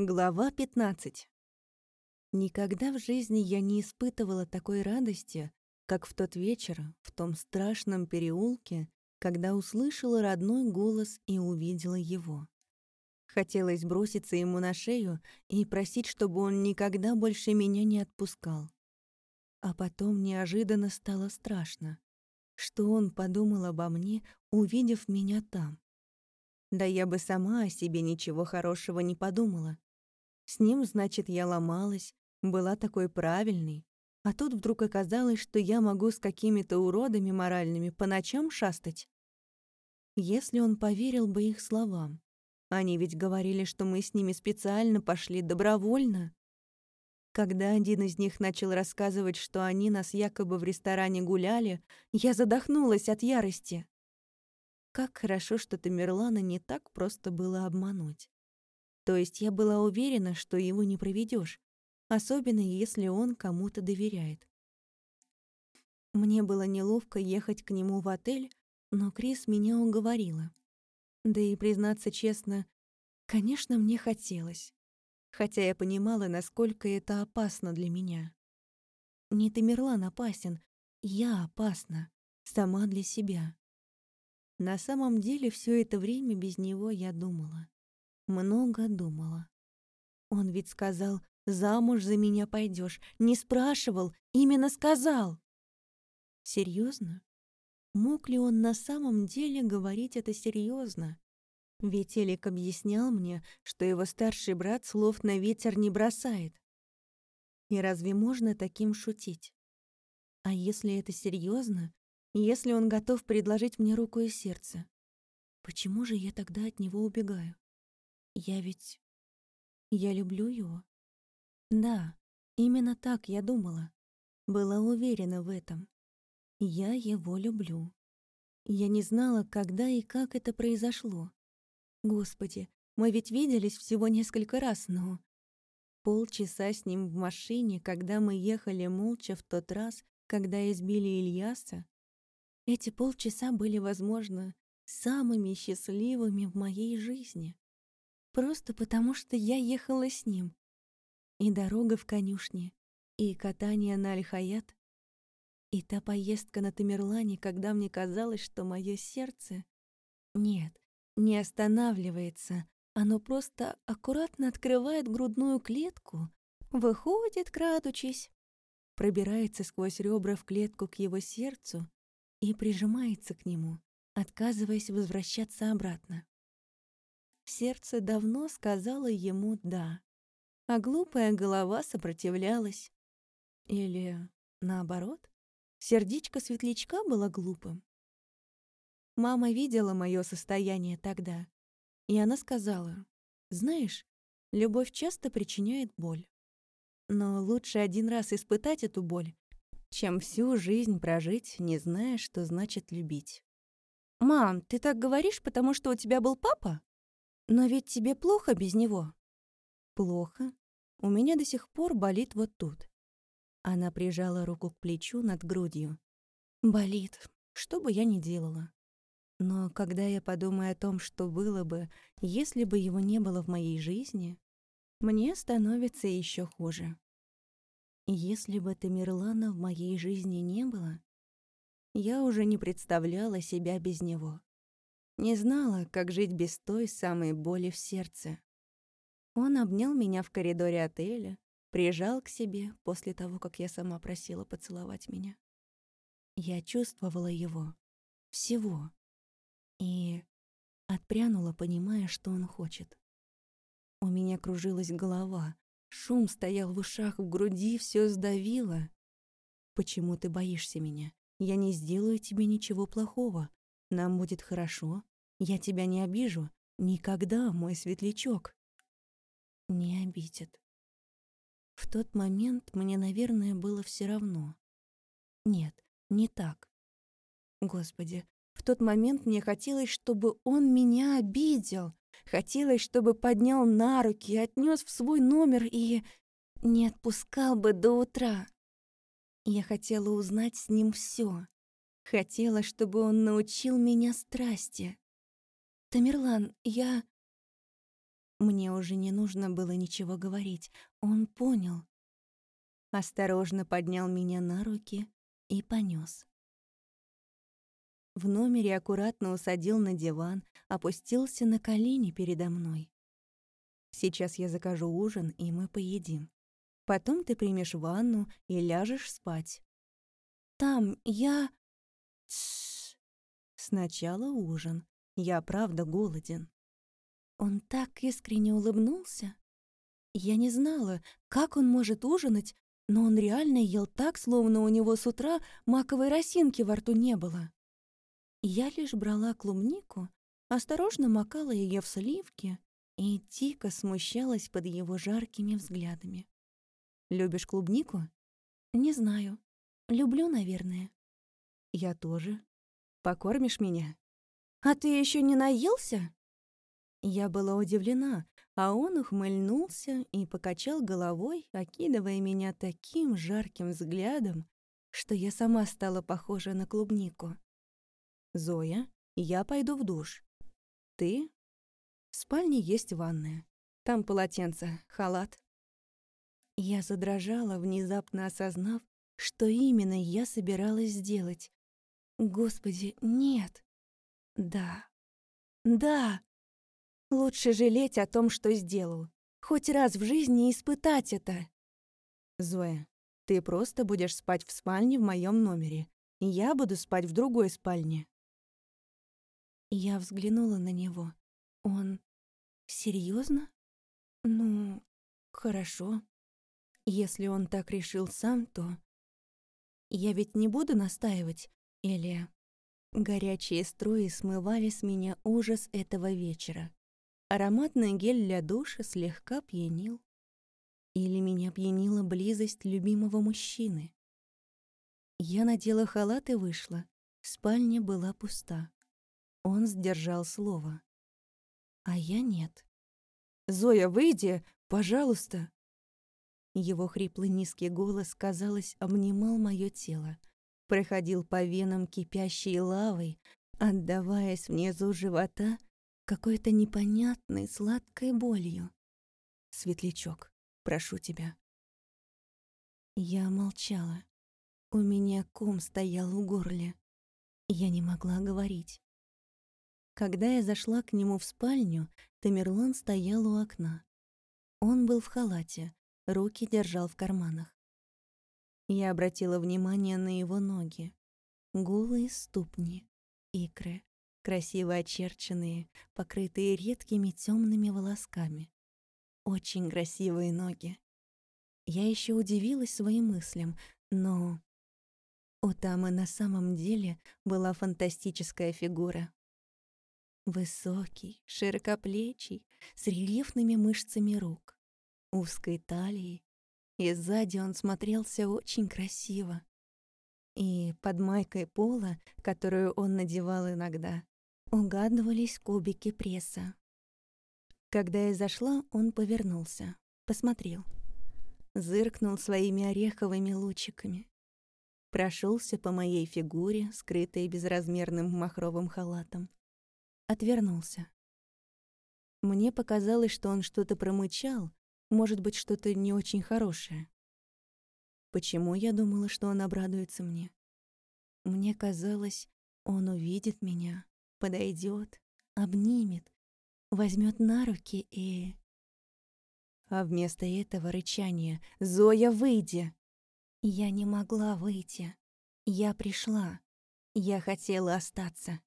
Глава 15. Никогда в жизни я не испытывала такой радости, как в тот вечер, в том страшном переулке, когда услышала родной голос и увидела его. Хотелось броситься ему на шею и просить, чтобы он никогда больше меня не отпускал. А потом неожиданно стало страшно, что он подумал обо мне, увидев меня там. Да я бы сама о себе ничего хорошего не подумала. С ним, значит, я ломалась, была такой правильной. А тут вдруг оказалось, что я могу с какими-то уродами моральными по ночам шастать. Если он поверил бы их словам. Они ведь говорили, что мы с ними специально пошли добровольно. Когда один из них начал рассказывать, что они нас якобы в ресторане гуляли, я задохнулась от ярости. Как хорошо, что Тамерлана не так просто было обмануть. То есть я была уверена, что его не проведешь, особенно если он кому-то доверяет. Мне было неловко ехать к нему в отель, но Крис меня уговорила. Да и, признаться честно, конечно, мне хотелось. Хотя я понимала, насколько это опасно для меня. Не Тамерлан опасен, я опасна, сама для себя. На самом деле все это время без него я думала. Много думала. Он ведь сказал, замуж за меня пойдешь. Не спрашивал, именно сказал. Серьезно? Мог ли он на самом деле говорить это серьезно? Ведь Элик объяснял мне, что его старший брат слов на ветер не бросает. И разве можно таким шутить? А если это серьезно, если он готов предложить мне руку и сердце, почему же я тогда от него убегаю? Я ведь... Я люблю его. Да, именно так я думала. Была уверена в этом. Я его люблю. Я не знала, когда и как это произошло. Господи, мы ведь виделись всего несколько раз, но... Полчаса с ним в машине, когда мы ехали молча в тот раз, когда избили Ильяса. Эти полчаса были, возможно, самыми счастливыми в моей жизни. Просто потому, что я ехала с ним. И дорога в конюшне, и катание на Аль-Хаят, и та поездка на Тамерлане, когда мне казалось, что мое сердце... Нет, не останавливается, оно просто аккуратно открывает грудную клетку, выходит, крадучись, пробирается сквозь ребра в клетку к его сердцу и прижимается к нему, отказываясь возвращаться обратно. Сердце давно сказало ему «да», а глупая голова сопротивлялась. Или, наоборот, сердечко светлячка было глупым. Мама видела мое состояние тогда, и она сказала, «Знаешь, любовь часто причиняет боль. Но лучше один раз испытать эту боль, чем всю жизнь прожить, не зная, что значит любить». «Мам, ты так говоришь, потому что у тебя был папа?» Но ведь тебе плохо без него. Плохо. У меня до сих пор болит вот тут. Она прижала руку к плечу над грудью. Болит, что бы я ни делала. Но когда я подумаю о том, что было бы, если бы его не было в моей жизни, мне становится еще хуже. Если бы Тамерлана в моей жизни не было, я уже не представляла себя без него. Не знала, как жить без той самой боли в сердце. Он обнял меня в коридоре отеля, прижал к себе после того, как я сама просила поцеловать меня. Я чувствовала его. Всего. И отпрянула, понимая, что он хочет. У меня кружилась голова, шум стоял в ушах, в груди все сдавило. «Почему ты боишься меня? Я не сделаю тебе ничего плохого. Нам будет хорошо. Я тебя не обижу. Никогда, мой светлячок. Не обидит. В тот момент мне, наверное, было все равно. Нет, не так. Господи, в тот момент мне хотелось, чтобы он меня обидел. Хотелось, чтобы поднял на руки, отнес в свой номер и не отпускал бы до утра. Я хотела узнать с ним все. Хотела, чтобы он научил меня страсти. «Тамерлан, я...» Мне уже не нужно было ничего говорить. Он понял. Осторожно поднял меня на руки и понёс. В номере аккуратно усадил на диван, опустился на колени передо мной. «Сейчас я закажу ужин, и мы поедим. Потом ты примешь ванну и ляжешь спать». «Там я...» «Сначала ужин. Я правда голоден». Он так искренне улыбнулся. Я не знала, как он может ужинать, но он реально ел так, словно у него с утра маковой росинки во рту не было. Я лишь брала клубнику, осторожно макала ее в сливки и дико смущалась под его жаркими взглядами. «Любишь клубнику?» «Не знаю. Люблю, наверное». «Я тоже. Покормишь меня?» «А ты еще не наелся?» Я была удивлена, а он ухмыльнулся и покачал головой, окидывая меня таким жарким взглядом, что я сама стала похожа на клубнику. «Зоя, я пойду в душ. Ты?» «В спальне есть ванная. Там полотенце, халат». Я задрожала, внезапно осознав, что именно я собиралась сделать. «Господи, нет!» «Да, да!» Лучше жалеть о том, что сделал. Хоть раз в жизни испытать это. Зоя, ты просто будешь спать в спальне в моем номере. И я буду спать в другой спальне. Я взглянула на него. Он... серьезно? Ну, хорошо. Если он так решил сам, то... Я ведь не буду настаивать. Или... Горячие струи смывали с меня ужас этого вечера. Ароматный гель для душа слегка пьянил. Или меня пьянила близость любимого мужчины. Я надела халат и вышла. Спальня была пуста. Он сдержал слово. А я нет. «Зоя, выйди, пожалуйста!» Его хриплый низкий голос, казалось, обнимал мое тело, проходил по венам кипящей лавой, отдаваясь внизу живота какой-то непонятной сладкой болью. «Светлячок, прошу тебя». Я молчала. У меня ком стоял в горле. Я не могла говорить. Когда я зашла к нему в спальню, Тамерлан стоял у окна. Он был в халате, руки держал в карманах. Я обратила внимание на его ноги. Голые ступни, икры, красиво очерченные, покрытые редкими темными волосками. Очень красивые ноги. Я еще удивилась своим мыслям, но... У Тамы на самом деле была фантастическая фигура. Высокий, широкоплечий, с рельефными мышцами рук, узкой талией, и сзади он смотрелся очень красиво. И под майкой пола, которую он надевал иногда, Угадывались кубики пресса. Когда я зашла, он повернулся, посмотрел. Зыркнул своими ореховыми лучиками. Прошелся по моей фигуре, скрытой безразмерным махровым халатом. Отвернулся. Мне показалось, что он что-то промычал, может быть, что-то не очень хорошее. Почему я думала, что он обрадуется мне? Мне казалось, он увидит меня, подойдет, обнимет, возьмет на руки и... А вместо этого рычания «Зоя, выйди!» Я не могла выйти. Я пришла. Я хотела остаться.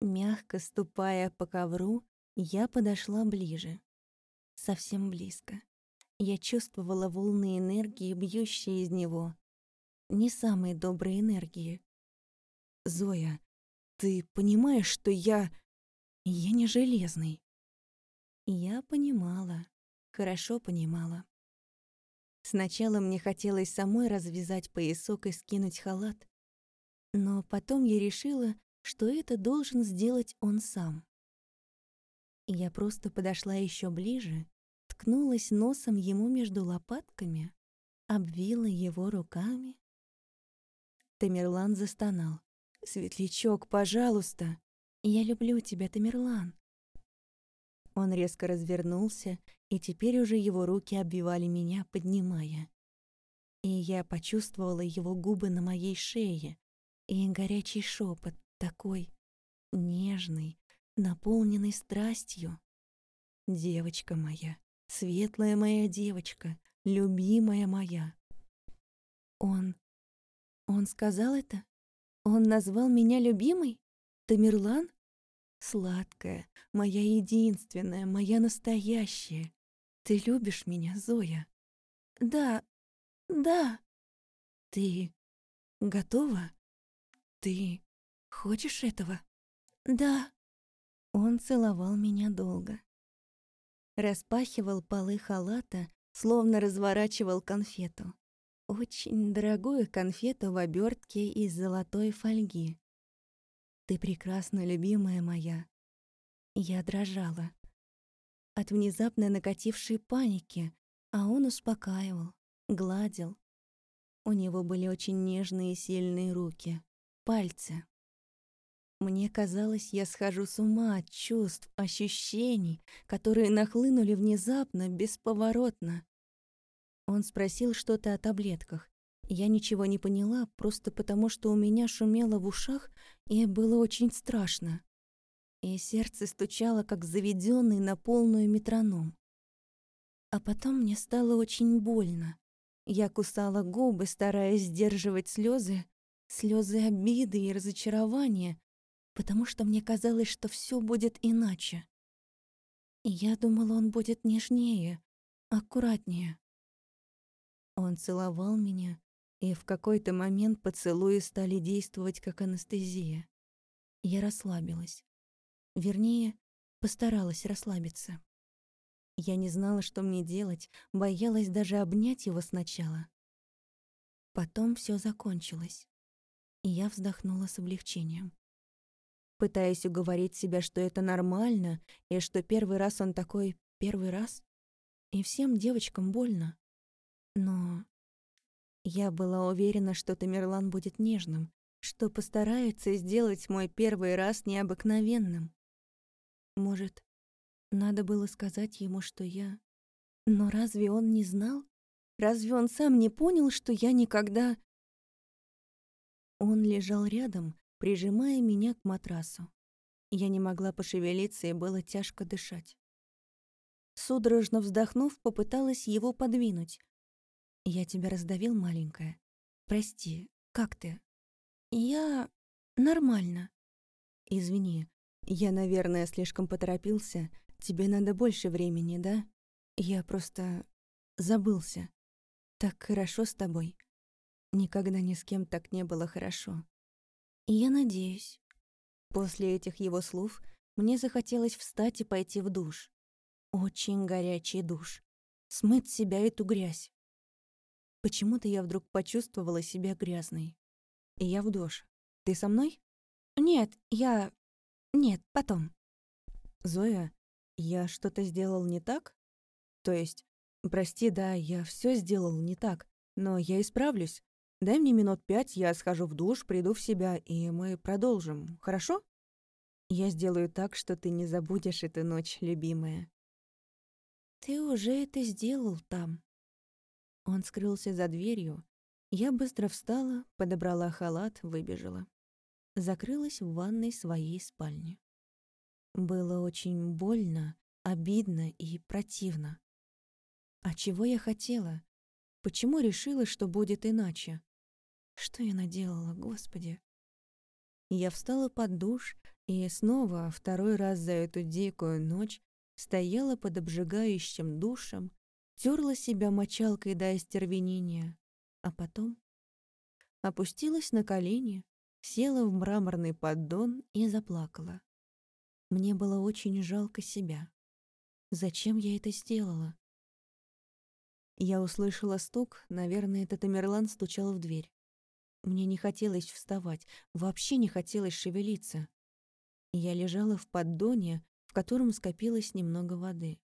Мягко ступая по ковру, я подошла ближе. Совсем близко. Я чувствовала волны энергии, бьющие из него. Не самые добрые энергии. «Зоя, ты понимаешь, что я... Я не железный. Я понимала, хорошо понимала. Сначала мне хотелось самой развязать поясок и скинуть халат, но потом я решила, что это должен сделать он сам. Я просто подошла еще ближе, ткнулась носом ему между лопатками, обвила его руками. Тамерлан застонал. «Светлячок, пожалуйста! Я люблю тебя, Тамерлан!» Он резко развернулся, и теперь уже его руки обвивали меня, поднимая. И я почувствовала его губы на моей шее, и горячий шепот такой нежный, наполненный страстью. Девочка моя, светлая моя девочка, любимая моя. Он... Он сказал это? Он назвал меня любимой? Тамерлан? Сладкая, моя единственная, моя настоящая. Ты любишь меня, Зоя? Да, да. Ты готова? Ты хочешь этого? Да. Он целовал меня долго. Распахивал полы халата, словно разворачивал конфету. Очень дорогую конфету в обертке из золотой фольги. Ты прекрасна, любимая моя. Я дрожала. От внезапно накатившей паники, а он успокаивал, гладил. У него были очень нежные и сильные руки, пальцы. Мне казалось, я схожу с ума от чувств, ощущений, которые нахлынули внезапно, бесповоротно. Он спросил что-то о таблетках, я ничего не поняла, просто потому что у меня шумело в ушах, и было очень страшно. И сердце стучало, как заведенный на полную метроном. А потом мне стало очень больно. Я кусала губы, стараясь сдерживать слезы, слезы обиды и разочарования, потому что мне казалось, что все будет иначе. Я думала, он будет нежнее, аккуратнее. Он целовал меня, и в какой-то момент поцелуи стали действовать как анестезия. Я расслабилась. Вернее, постаралась расслабиться. Я не знала, что мне делать, боялась даже обнять его сначала. Потом все закончилось, и я вздохнула с облегчением. Пытаясь уговорить себя, что это нормально, и что первый раз он такой первый раз, и всем девочкам больно. Но я была уверена, что Тамерлан будет нежным, что постарается сделать мой первый раз необыкновенным. Может, надо было сказать ему, что я... Но разве он не знал? Разве он сам не понял, что я никогда... Он лежал рядом, прижимая меня к матрасу. Я не могла пошевелиться, и было тяжко дышать. Судорожно вздохнув, попыталась его подвинуть, «Я тебя раздавил, маленькая? Прости, как ты?» «Я... нормально». «Извини, я, наверное, слишком поторопился. Тебе надо больше времени, да? Я просто... забылся. Так хорошо с тобой. Никогда ни с кем так не было хорошо. Я надеюсь». После этих его слов мне захотелось встать и пойти в душ. Очень горячий душ. Смыть с себя эту грязь. Почему-то я вдруг почувствовала себя грязной. И я в душ. Ты со мной? Нет, я... Нет, потом. Зоя, я что-то сделал не так? То есть, прости, да, я все сделал не так, но я исправлюсь. Дай мне минут пять, я схожу в душ, приду в себя, и мы продолжим, хорошо? Я сделаю так, что ты не забудешь эту ночь, любимая. Ты уже это сделал там, он скрылся за дверью. Я быстро встала, подобрала халат, выбежала. Закрылась в ванной своей спальни. Было очень больно, обидно и противно. А чего я хотела? Почему решила, что будет иначе? Что я наделала, Господи? Я встала под душ и снова, второй раз за эту дикую ночь, стояла под обжигающим душем, терла себя мочалкой до остервенения, а потом опустилась на колени, села в мраморный поддон и заплакала. Мне было очень жалко себя. Зачем я это сделала? Я услышала стук, наверное, это Тамерлан стучал в дверь. Мне не хотелось вставать, вообще не хотелось шевелиться. Я лежала в поддоне, в котором скопилось немного воды.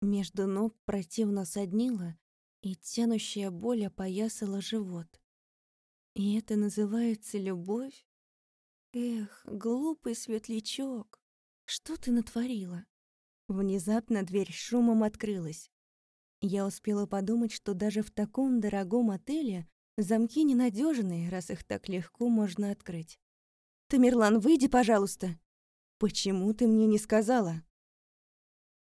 Между ног противно соднило, и тянущая боль опоясала живот. И это называется любовь? Эх, глупый светлячок, что ты натворила? Внезапно дверь шумом открылась. Я успела подумать, что даже в таком дорогом отеле замки ненадежные, раз их так легко можно открыть. «Тамерлан, выйди, пожалуйста!» «Почему ты мне не сказала?»